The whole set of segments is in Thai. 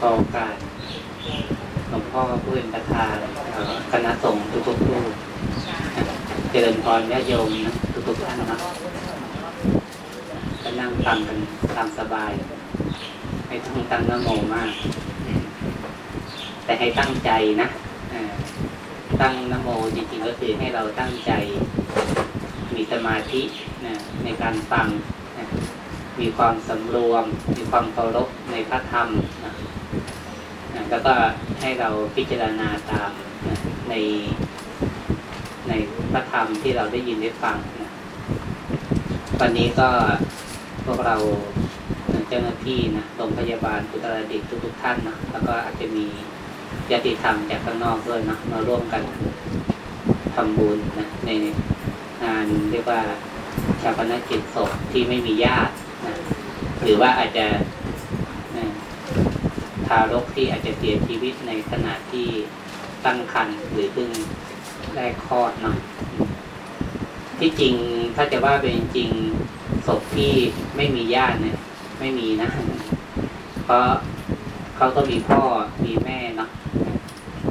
พอโอกาสหลวงพ่อผู้เป็นประธานคณะสงฆ์ทุกๆรูปเจริญพรญาโยมนะทุกๆท่านนะก็นั่งฟังกันตามสบาย ไม่ต้องตั้งน้ำโมมาก แต่ให้ตั้งใจนะตั้งน้ำโมจริงๆก็คือให้เราตั้งใจ มีสมาธินะในการฟังนะมีความสำรวม มีความเคารพในพระธรรมนะ แล้วก็ให้เราพิจารณาตามในในพระธรรมที่เราได้ยินได้ฟังนะวันนี้ก็พวกเราเจ้าหน้าที่นะโรงพยาบาลอุตรดิตถ์ทุกๆท่านนะแล้วก็อาจจะมีญาติธรรมจากข้างนอกด้วยนะมาร่วมกันทำบุญนะในงานเรียกว่าชาปนกิจศพที่ไม่มีญาตินะหรือว่าอาจจะ ทารกที่อาจจะเสียชีวิตในขณะที่ตั้งครรภ์หรือเพิ่งแรกคลอดเนาะที่จริงถ้าจะว่าเป็นจริงศพที่ไม่มีญาติเนี่ย ไม่มีนะ เพราะเขาก็มีพ่อมีแม่เนาะ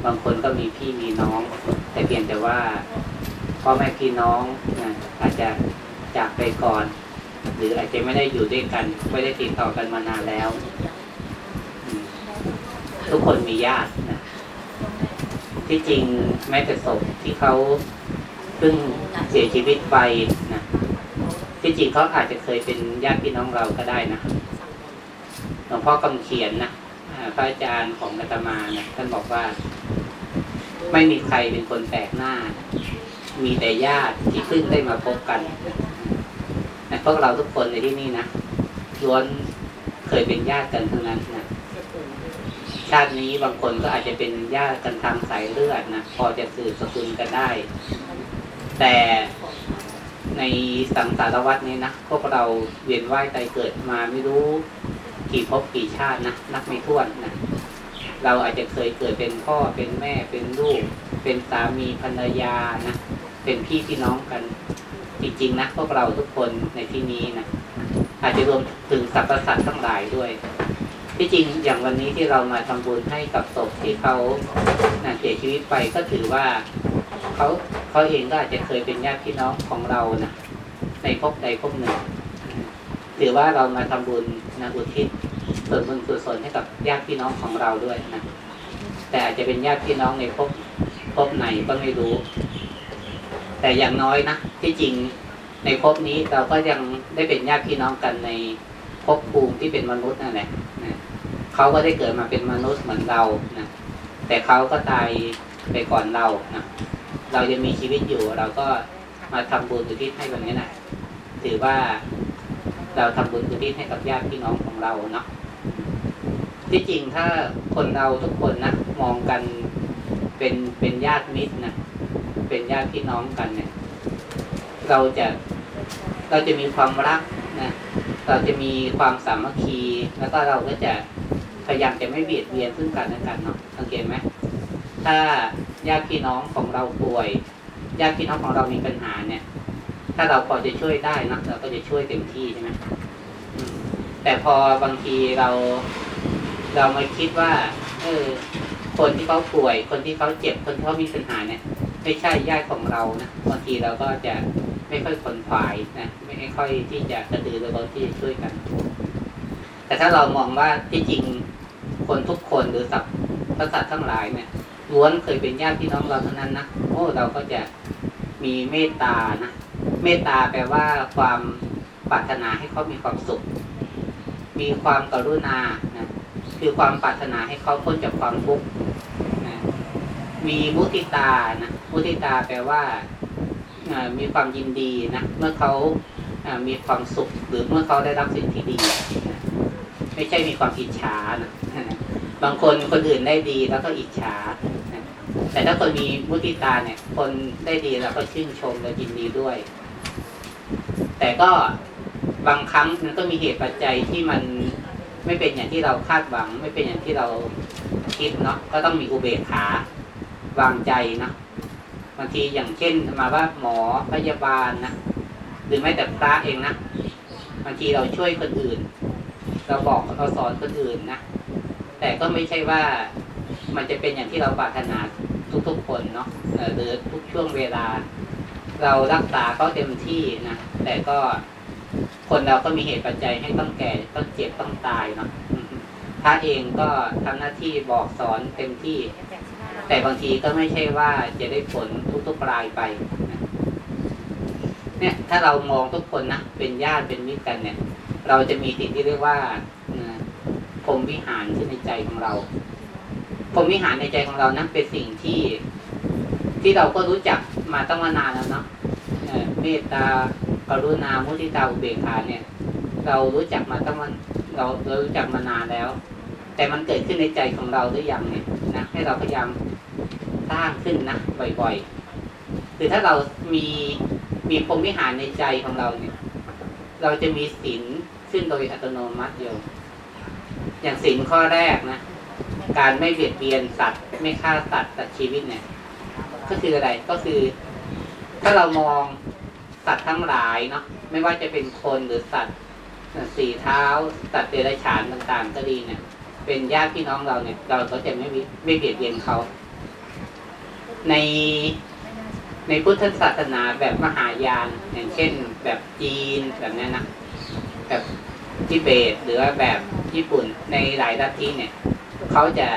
บางคนก็มีพี่มีน้อง แต่เพียงแต่ว่าพ่อแม่พี่น้องนะอาจจะจากไปก่อน หรืออาจจะไม่ได้อยู่ด้วยกัน ไม่ได้ติดต่อกันมานานแล้ว ทุกคนมีญาตินะที่จริงแม้แต่ศพที่เขาเพิ่งเสียชีวิตไปนะที่จริงเขาอาจจะเคยเป็นญาติพี่น้องเราก็ได้นะหลวงพ่อกำเขียนนะอาพระอาจารย์ของอาตมานะท่านบอกว่า ไม่มีใครเป็นคนแปลกหน้า มีแต่ญาติที่เพิ่งได้มาพบกันนะพวกเราทุกคนในที่นี่นะล้วนเคยเป็นญาติกันทั้งนั้นนะ ชาตินี้บางคนก็อาจจะเป็นญาติกันทางสายเลือดนะพอจะสื่อสกุลกันได้ แต่ในสังสารวัฏนี้นะพวกเราเวียนว่ายตายเกิดมาไม่รู้กี่ภพกี่ชาตินะนับไม่ถ้วนนะเราอาจจะเคยเกิดเป็นพ่อเป็นแม่เป็นลูก เป็นสามีภรรยานะเป็นพี่พี่น้องกันจริงๆนะพวกเราทุกคนในที่นี้นะอาจจะรวมถึงสรรพสัตว์ทั้งหลายด้วย ที่จริงอย่างวันนี้ที่เรามาทำบุญให้กับศพที่เขานะเสียชีวิตไปก็ถือว่าเขาเขาเองก็อาจจะเคยเป็นญาติพี่น้องของเรานะในภพใดภพหนึ่งถือว่าเรามาทำบุญนะอุทิศส่วนบุญกุศลให้กับญาติพี่น้องของเราด้วยนะแต่อาจจะเป็นญาติพี่น้องในภพภพไหนก็ไม่รู้ แต่อย่างน้อยนะที่จริงในภพนี้เราก็ยังได้เป็นญาติพี่น้องกันในภพภูมิที่เป็นมนุษย์นั่นแหละ เขาก็ได้เกิดมาเป็นมนุษย์เหมือนเรานะแต่เขาก็ตายไปก่อนเรานะเรายังมีชีวิตอยู่ เราก็มาทำบุญอุทิศให้แบบนี้นะถือว่าเราทำบุญอุทิศให้กับญาติพี่น้องของเราเนาะที่จริงถ้าคนเราทุกคนนะมองกันเป็นเป็นญาติมิตรนะเป็นญาติพี่น้องกันเนี่ย เราจะเราจะมีความรักนะเราจะมีความสามัคคีแล้วก็เราก็จะ พยายามจะไม่เบียดเบียนซึ่งกันและกันเนาะสังเกตไหมถ้าญาติพี่น้องของเราป่วยญาติพี่น้องของเรามีปัญหาเนี่ย ถ้าเราพอจะช่วยได้นะเราก็จะช่วยเต็มที่ใช่ไหมแต่พอบางทีเราเรามาคิดว่าเออคนที่เขาป่วย คนที่เขาเจ็บคนที่เขามีปัญหาเนี่ย ไม่ใช่ญาติของเรานะบางทีเราก็จะไม่ค่อยขนขวายนะไม่ค่อยที่จะกระตือรือร้นที่จะช่วยกัน แต่ถ้าเรามองว่าที่จริง คนทุกคนหรือสัตว์สัตว์ทั้งหลายเนี่ยล้วนเคยเป็นญาติพี่น้องเราเท่านั้นนะโอ้เราก็จะมีเมตตานะเมตตาแปลว่าความปรารถนาให้เขามีความสุข มีความกรุณานะคือความปรารถนาให้เขาพ้นจากความทุกข์นะมีมุติตานะมุติตาแปลว่ามีความยินดีนะเมื่อเขามีความสุขหรือเมื่อเขาได้รับสิ่งที่ดี ไม่ใช่มีความอิจฉานะบางคนคนอื่นได้ดีแล้วก็อิจฉาแต่ถ้าคนมีมุติตาเนี่ย คนได้ดีแล้วก็ชื่นชมและยินดีด้วย แต่ก็บางครั้งมันก็มีเหตุปัจจัยที่มันไม่เป็นอย่างที่เราคาดหวัง ไม่เป็นอย่างที่เราคิดเนาะก็ต้องมีอุเบกขาวางใจนะบางทีอย่างเช่นมาว่าหมอพยาบาลนะหรือแม้แต่พระเองนะบางทีเราช่วยคนอื่น เราบอกเราสอนคนอื่นนะ แต่ก็ไม่ใช่ว่ามันจะเป็นอย่างที่เราปรารถนาทุกๆคนเนาะหรือทุกช่วงเวลา เรารักษาเขาเต็มที่นะ แต่ก็คนเราก็มีเหตุปัจจัยให้ต้องแก่ต้องเจ็บต้องตายเนาะพระเองก็ทำหน้าที่บอกสอนเต็มที่ แต่บางทีก็ไม่ใช่ว่าจะได้ผลทุกๆรายไปเนี่ย ถ้าเรามองทุกคนนะเป็นญาติเป็นมิตรกันเนี่ย เราจะมีสิ่งที่เรียกว่าพรหมวิหารขึ้นในใจของเราพรหมวิหารในใจของเรานั้นเป็นสิ่งที่ที่เราก็รู้จักมาตั้งมานานแล้วเนาะเอ่อเมตตากรุณามุทิตาอุเบกขาเนี่ย เรารู้จักมาตั้งมันเราเรารู้จักมานานแล้ว แต่มันเกิดขึ้นในใจของเราหรือยังเนี่ยนะให้เราพยายามสร้างขึ้นนะบ่อยๆคือถ้าเรามีมีพรหมวิหารในใจของเราเนี่ย เราจะมีศีล ขึ้นโดยอัตโนมัติเดียวอย่างศีลข้อแรกนะ การไม่เบียดเบียนสัตว์ ไม่ฆ่าสัตว์ตัดชีวิตเนี่ย ก็คืออะไรก็คือ ถ้าเรามองสัตว์ทั้งหลายเนาะไม่ว่าจะเป็นคนหรือสัตว์สี่เท้า สัตว์เดรัจฉานต่างๆ ก็ดีเนี่ย เป็นญาติพี่น้องเราเนี่ย เราก็จะไม่ไม่เบียดเบียนเขา ในในพุทธศาสนาแบบมหายาน อย่างเช่น แบบจีนแบบนี้นะ แบบทิเบตหรือว่าแบบญี่ปุ่นในหลายลัทธิเนี่ยเขาจะ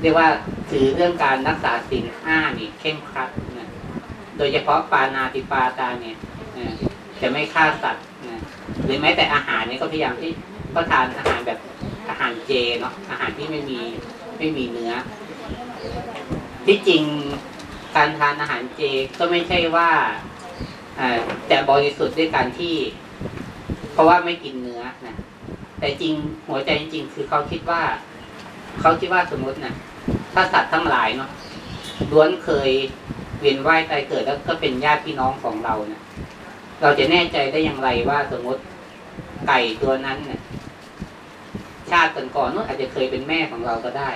เรียกว่าถือเรื่องการรักษาศีลห้านี่เข้มครัดนะโดยเฉพาะปานาติปาตาเนี่ยจะไม่ฆ่าสัตว์นะหรือแม้แต่อาหารเนี่ยก็พยายามที่ก็ทานอาหารแบบอาหารเจเนาะอาหารที่ไม่มีไม่มีเนื้อ ที่จริงการทานอาหารเจก็ไม่ใช่ว่าอ่าจะบริสุทธิ์ด้วยการที่ ราะว่าไม่กินเนื้อนะแต่จริงหัวใจจริงคือเขาคิดว่าเขาคิดว่าสมมตินะถ้าสัตว์ทั้งหลายเนาะล้วนเคยเวียนว่ายตายเกิดแล้วก็เป็นญาติพี่น้องของเราเนะี่ยเราจะแน่ใจได้อย่างไรว่าสมมติไก่ตัวนั้นเนี่ยชาติก่อนๆนู้นอาจจะเคยเป็นแม่ของเราก็ได้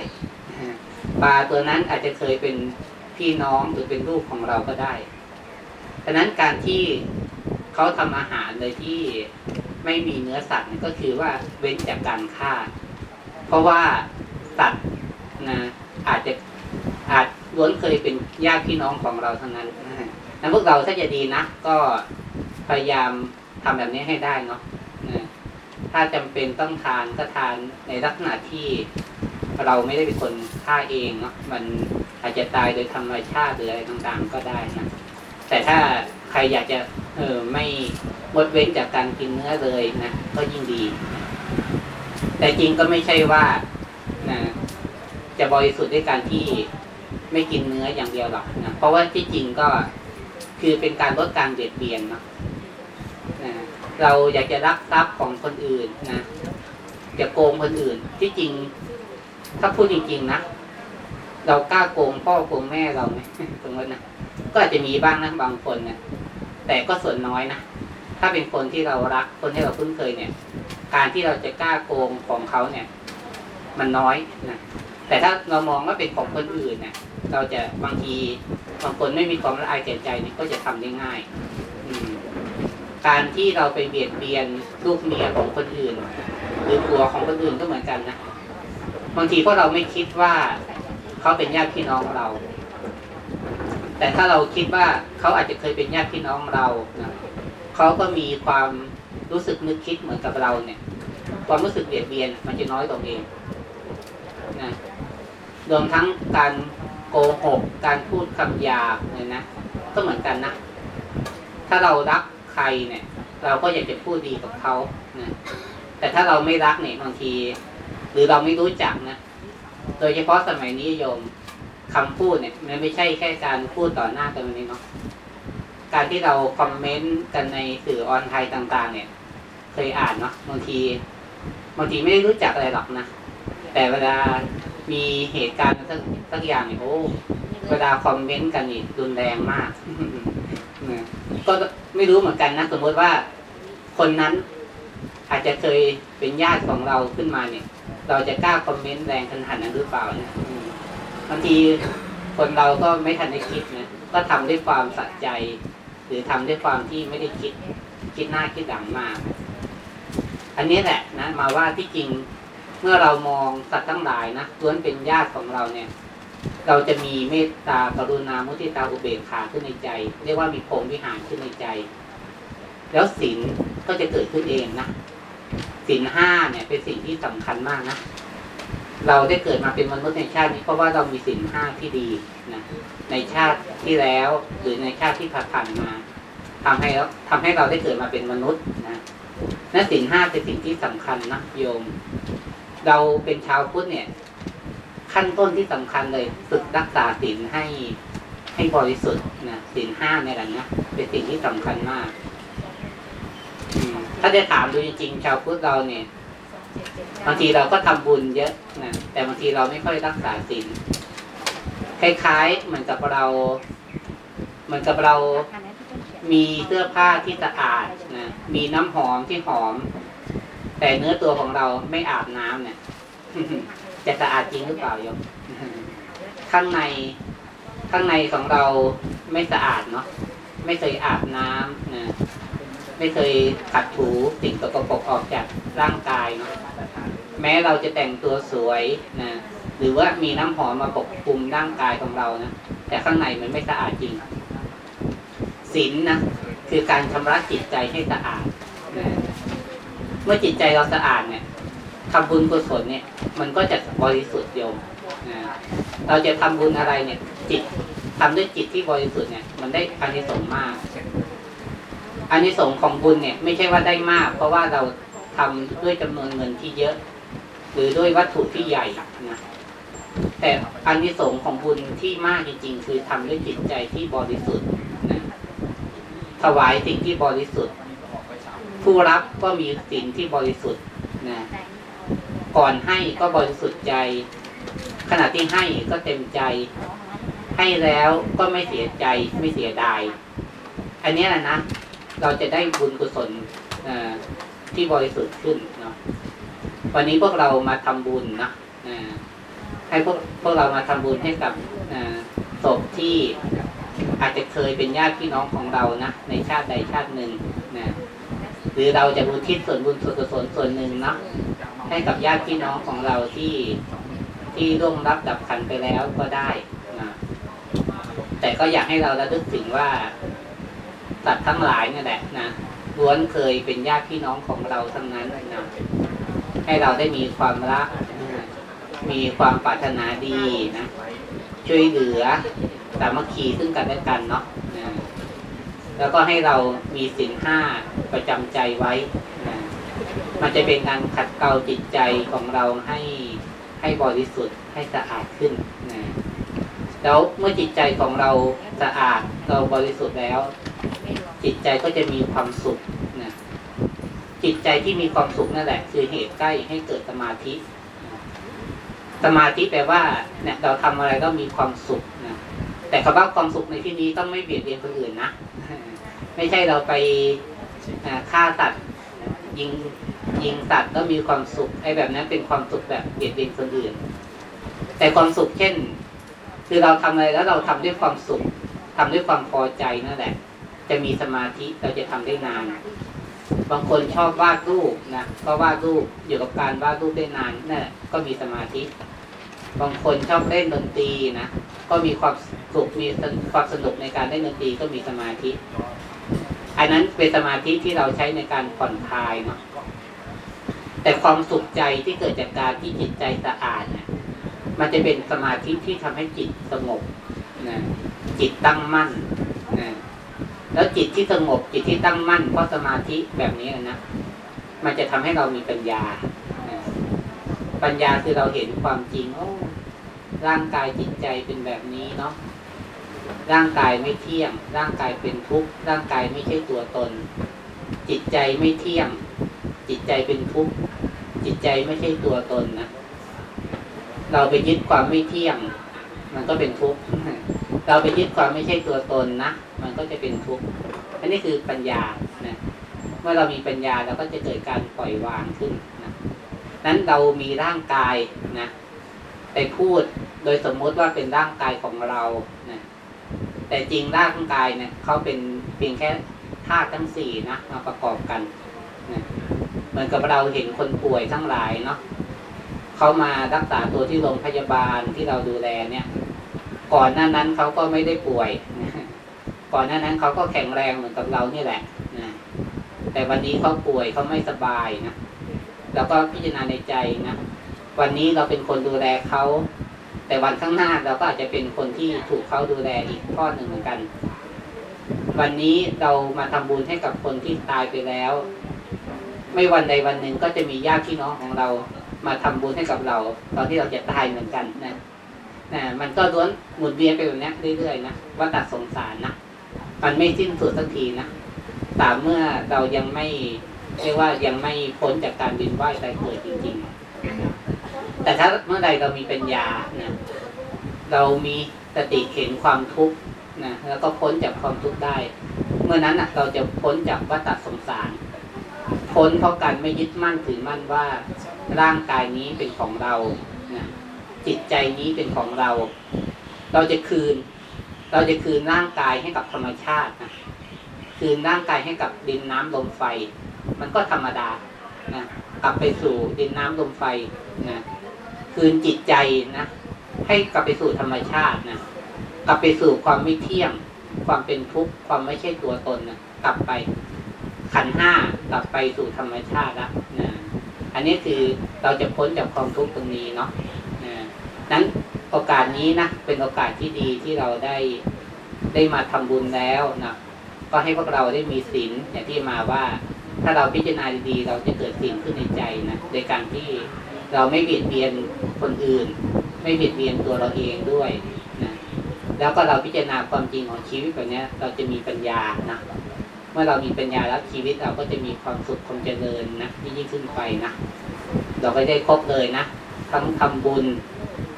ปลาตัวนั้นอาจจะเคยเป็นพี่น้องหรือเป็นลูกของเราก็ได้ดังนั้นการที่เขาทำอาหารโดยที่ ไม่มีเนื้อสัตว์ก็คือว่าเว้นจากการฆ่า เพราะว่าสัตว์นะอาจจะอาจล้วนเคยเป็นญาติพี่น้องของเราทั้งนั้นนะนั้นพวกเราถ้าจะดีนะก็พยายามทำแบบนี้ให้ได้เนาะนะถ้าจำเป็นต้องทานก็ทานในลักษณะที่เราไม่ได้เป็นคนฆ่าเองเนาะมันอาจจะตายโดยธรรมชาติหรืออะไรต่างๆก็ได้นะแต่ถ้าใครอยากจะเออไม่ งดเว้นจากการกินเนื้อเลยนะก็ยิ่งดี แต่จริงก็ไม่ใช่ว่านะจะบริสุทธิ์ด้วยการที่ไม่กินเนื้ออย่างเดียวหรอกนะเพราะว่าที่จริงก็คือเป็นการลดการเบียดเบียนเนาะนะเราอยากจะรักทรัพย์ของคนอื่นนะจะโกงคนอื่น ที่จริง ถ้าพูดจริง ๆนะเรากล้าโกงพ่อโกงแม่เราไหมสมมตินะก็อาจจะมีบ้างนะบางคนนะแต่ก็ส่วนน้อยนะ ถ้าเป็นคนที่เรารักคนที่เราคุ้นเคยเนี่ย การที่เราจะกล้าโกงของเขาเนี่ย มันน้อยนะแต่ถ้าเรามองว่าเป็นของคนอื่นเนี่ยเราจะบางทีบางคนไม่มีความละอายแก่ใจเนี่ยก็จะทำได้ง่ายการที่เราไปเบียดเบียนลูกเมียของคนอื่น หรือผัวของคนอื่นก็เหมือนกันนะบางทีพวกเราไม่คิดว่าเขาเป็นญาติพี่น้องเรา แต่ถ้าเราคิดว่าเขาอาจจะเคยเป็นญาติพี่น้องเรานะ เขาก็มีความรู้สึกนึกคิดเหมือนกับเราเนี่ย ความรู้สึกเบียดเบียน มันจะน้อยกว่าเองนะรวมทั้งการโกหก การพูดคำหยาบเนี่ยนะก็เหมือนกันนะ ถ้าเรารักใครเนี่ย เราก็อยากจะพูดดีกับเขานะแต่ถ้าเราไม่รักเนี่ยบางที หรือเราไม่รู้จักนะโดยเฉพาะสมัยนี้โยมคำพูดเนี่ย มันไม่ใช่แค่การพูดต่อหน้ากันนี้เนาะ การที่เราคอมเมนต์กันในสื่อออนไลน์ต่าง ๆ เนี่ย เคยอ่านเนาะบางทีบางทีไม่ได้รู้จักอะไรหรอกนะแต่เวลามีเหตุการณ์สักสักอย่างเนี่ยโอ้เวลาคอมเมนต์กันนี่รุนแรงมากก็ไม่รู้เหมือนกันนะสมมติว่าคนนั้นอาจจะเคยเป็นญาติของเราขึ้นมาเนี่ย เราจะกล้าคอมเมนต์แรงขนาดนั้นหรือเปล่าเนี่ยบางทีคนเราก็ไม่ทันได้คิดนะก็ทำด้วยความสัใจ หรือทำด้วยความที่ไม่ได้คิดคิดหน้าคิดหลังมาก อันนี้แหละนะมาว่าที่จริงเมื่อเรามองสัตว์ทั้งหลายนะล้วนเป็นญาติของเราเนี่ย เราจะมีเมตตากรุณามุทิตาอุเบกขาขึ้นในใจ เรียกว่ามีพรมวิหารขึ้นในใจ แล้วศีลก็จะเกิดขึ้นเองนะศีลห้าเนี่ยเป็นสิ่งที่สำคัญมากนะ เราได้เกิดมาเป็นมนุษย์ในชาตินี้เพราะว่าเรามีศีลห้าที่ดีนะในชาติที่แล้วหรือในชาติที่ผ่านมาทำให้เราทำให้เราได้เกิดมาเป็นมนุษย์นะนั่นศีลห้าเป็นสิ่งที่สำคัญนะโยม เราเป็นชาวพุทธเนี่ย ขั้นต้นที่สำคัญเลยฝึกรักษาศีลให้ให้บริสุทธิ์นะศีลห้าเนี่ยแหละนะเป็นสิ่งที่สำคัญมากถ้าจะถามดูจริงๆชาวพุทธเราเนี่ย บางทีเราก็ทำบุญเยอะนะแต่บางทีเราไม่ค่อยรักษาศีลคล้ายๆเหมือนกับเราเหมือนกับเรามีเสื้อผ้าที่สะอาดนะมีน้ำหอมที่หอม แต่เนื้อตัวของเราไม่อาบน้ำเนี่ยจะสะอาดจริงหรือเปล่าโยมข้างในข้างในของเราไม่สะอาดเนาะไม่เคยอาบน้ำนะไม่เคยขัดถูสิ่งสกปรกออกจากร่างกายเนาะ แม้เราจะแต่งตัวสวยนะหรือว่ามีน้ำหอมมาปกคลุมร่างกายของเรานะแต่ข้างในมันไม่สะอาดจริงศีลนนะคือการชำระจิตใจให้สะอาดนะเมื่อจิตใจเราสะอาดเนี่ยทำบุญกุศลเนี่ย มันก็จะบริสุทธิ์โยมนะเราจะทำบุญอะไรเนี่ย จิตทำด้วยจิตที่บริสุทธิ์เนี่ย มันได้อานิสงส์มากอานิสงส์ของบุญเนี่ย ไม่ใช่ว่าได้มาก เพราะว่าเราทำด้วยจำนวนเงินที่เยอะ หรือด้วยวัตถุที่ใหญ่นะแต่อานิสงส์ของบุญที่มากจริง ๆ คือทำด้วยจิตใจที่บริสุทธิ์นะถวายสิ่งที่บริสุทธิ์ ผู้รับก็มีสิ่งที่บริสุทธิ์นะก่อนให้ก็บริสุทธิ์ใจ ขณะที่ให้ก็เต็มใจ ให้แล้วก็ไม่เสียใจไม่เสียดาย อันนี้แหละนะเราจะได้บุญกุศล ที่บริสุทธิ์ขึ้นเนาะวันนี้พวกเรามาทำบุญนะให้พวกพวกเรามาทำบุญให้กับศพที่อาจจะเคยเป็นญาติพี่น้องของเรานะในชาติใดชาติหนึ่งนะหรือเราจะบุทิศส่วนบุญส่วนกุศลส่วนหนึ่งนะให้กับญาติพี่น้องของเราที่ที่ร่วงรับดับขันไปแล้วก็ได้นะแต่ก็อยากให้เราระลึกถึงว่าสัตว์ทั้งหลายนี่แหละนะ ล้วนเคยเป็นญาติพี่น้องของเราทั้งนั้นนะให้เราได้มีความรัก มีความปรารถนาดีนะ ช่วยเหลือสามัคคีซึ่งกันและกันเนาะแล้วก็ให้เรามีสินห้าประจำใจไว้นะมันจะเป็นการขัดเกลาจิตใจของเราให้ให้บริสุทธิ์ให้สะอาดขึ้นนะแล้วเมื่อจิตใจของเราสะอาดเราบริสุทธิ์แล้ว จิตใจก็จะมีความสุขนะจิตใจที่มีความสุขนั่นแหละ คือเหตุใกล้ให้เกิดสมาธิ สมาธิแปลว่าเนี่ยเราทำอะไรก็มีความสุขนะแต่คำว่าความสุขในที่นี้ต้องไม่เบียดเบียนคนอื่นนะไม่ใช่เราไปฆ่าสัตว์ยิงยิงสัตว์แล้วมีความสุขไอ้แบบนั้นเป็นความสุขแบบเบียดเบียนคนอื่น แต่ความสุขเช่น คือเราทำอะไรแล้วเราทำด้วยความสุขทำด้วยความพอใจนั่นแหละ จะมีสมาธิเราจะทำได้นาน บางคนชอบวาดรูปนะก็วาดรูปอยู่กับการวาดรูปได้นานนั่นก็มีสมาธิ บางคนชอบเล่นดนตรีนะก็มีความสุขมีความสนุกในการเล่นดนตรีก็มีสมาธิ อันนั้นเป็นสมาธิที่เราใช้ในการผ่อนคลายเนาะแต่ความสุขใจที่เกิดจากการที่จิตใจสะอาดเนี่ยมันจะเป็นสมาธิที่ทำให้จิตสงบนะจิตตั้งมั่น แล้วจิตที่สงบจิตที่ตั้งมั่นเพราะสมาธิแบบนี้นะมันจะทำให้เรามีปัญญา ปัญญาคือเราเห็นความจริงโอ้ร่างกายจิตใจเป็นแบบนี้เนาะร่างกายไม่เที่ยง ร่างกายเป็นทุกข์ร่างกายไม่ใช่ตัวตน จิตใจไม่เที่ยง จิตใจเป็นทุกข์จิตใจไม่ใช่ตัวตนนะเราไปยึดความไม่เที่ยง มันก็เป็นทุกข์เราไปยึดความไม่ใช่ตัวตนนะ มันก็จะเป็นทุกข์อันนี้คือปัญญานะเมื่อเรามีปัญญาเราก็จะเกิดการปล่อยวางขึ้นนะนั้นเรามีร่างกายนะไปพูดโดยสมมุติว่าเป็นร่างกายของเรานะแต่จริงร่างกายเนี่ยเขาเป็นเพียงแค่ธาตุทั้งสี่นะมาประกอบกันนะเหมือนกับเราเห็นคนป่วยทั้งหลายเนาะเขามารักษาตัวที่โรงพยาบาลที่เราดูแลเนี่ย ก่อนหน้านั้นเขาก็ไม่ได้ป่วย ก่อนหน้านั้นเขาก็แข็งแรงเหมือนกับเรานี่แหละนะแต่วันนี้เขาป่วยเขาไม่สบายนะแล้วก็พิจารณาในใจนะวันนี้เราเป็นคนดูแลเขาแต่วันข้างหน้าเราก็อาจจะเป็นคนที่ถูกเขาดูแลอีกทอดหนึ่งเหมือนกัน วันนี้เรามาทำบุญให้กับคนที่ตายไปแล้ว ไม่วันใดวันหนึ่งก็จะมีญาติพี่น้องของเรา มาทำบุญให้กับเรา ตอนที่เราจะตายเหมือนกันนะนะมันก็ล้วนหมุนเวียนไปแบบนี้เรื่อยๆนะว่าตัดสงสารนะ มันไม่สิ้นสุดสักทีนะแต่เมื่อเรายังไม่เรียกว่ายังไม่พ้นจากการวินว่ายตายเกิดจริง ๆ แต่ถ้าเมื่อใดเรามีปัญญานะเรามีสติเห็นความทุกข์นะแล้วก็พ้นจากความทุกข์ได้ เมื่อนั้นนะเราจะพ้นจากวัฏสงสาร พ้นเพราะการไม่ยึดมั่นถือมั่นว่าร่างกายนี้เป็นของเรานะจิตใจนี้เป็นของเรา เราจะคืน เราจะคืนร่างกายให้กับธรรมชาตินะคืนร่างกายให้กับดินน้ำลมไฟ มันก็ธรรมดานะกลับไปสู่ดินน้ำลมไฟนะคืนจิตใจนะให้กลับไปสู่ธรรมชาตินะกลับไปสู่ความไม่เที่ยง ความเป็นทุกข์ความไม่ใช่ตัวตนนะกลับไปขันห้ากลับไปสู่ธรรมชาติล้วนะอันนี้คือเราจะพ้นจากความทุกข์ตรงนี้เนาะนะนั้น โอกาสนี้นะเป็นโอกาสที่ดีที่เราได้ได้มาทำบุญแล้วนะก็ให้พวกเราได้มีศีลอย่างที่มาว่า ถ้าเราพิจารณาดีๆ เราจะเกิดศีลขึ้นในใจนะในการที่เราไม่เบียดเบียนคนอื่น ไม่เบียดเบียนตัวเราเองด้วยนะแล้วก็เราพิจารณาความจริงของชีวิตแบบนี้เราจะมีปัญญานะเมื่อเรามีปัญญาแล้วชีวิตเราก็จะมีความสุขความเจริญนะยิ่งยิ่งขึ้นไปนะเราก็ได้ครบเลยนะทั้งทำบุญ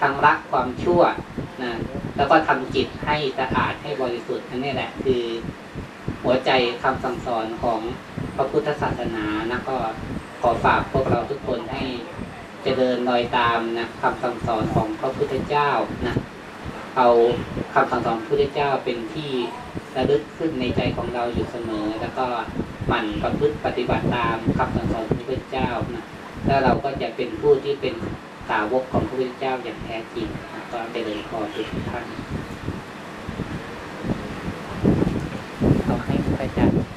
ทั้งรักความชั่วนะแล้วก็ทำจิตให้สะอาดให้บริสุทธิ์นั่นนี่แหละคือ หัวใจคำสั่งสอนของพระพุทธศาสนานะก็ขอฝากพวกเราทุกคนให้เจริญรอยตามนะคำสั่งสอนของพระพุทธเจ้านะเอาคำสั่งสอนพระพุทธเจ้าเป็นที่ระลึกขึ้นในใจของเราอยู่เสมอ แล้วก็หมั่นประพฤติปฏิบัติตามคำสั่งสอนพระพุทธเจ้านะแล้วเราก็จะเป็นผู้ที่เป็น สาวกของพระพุทธเจ้าอย่างแท้จริงนะก็เจริญพรทุกท่านเอาให้พระอาจารย์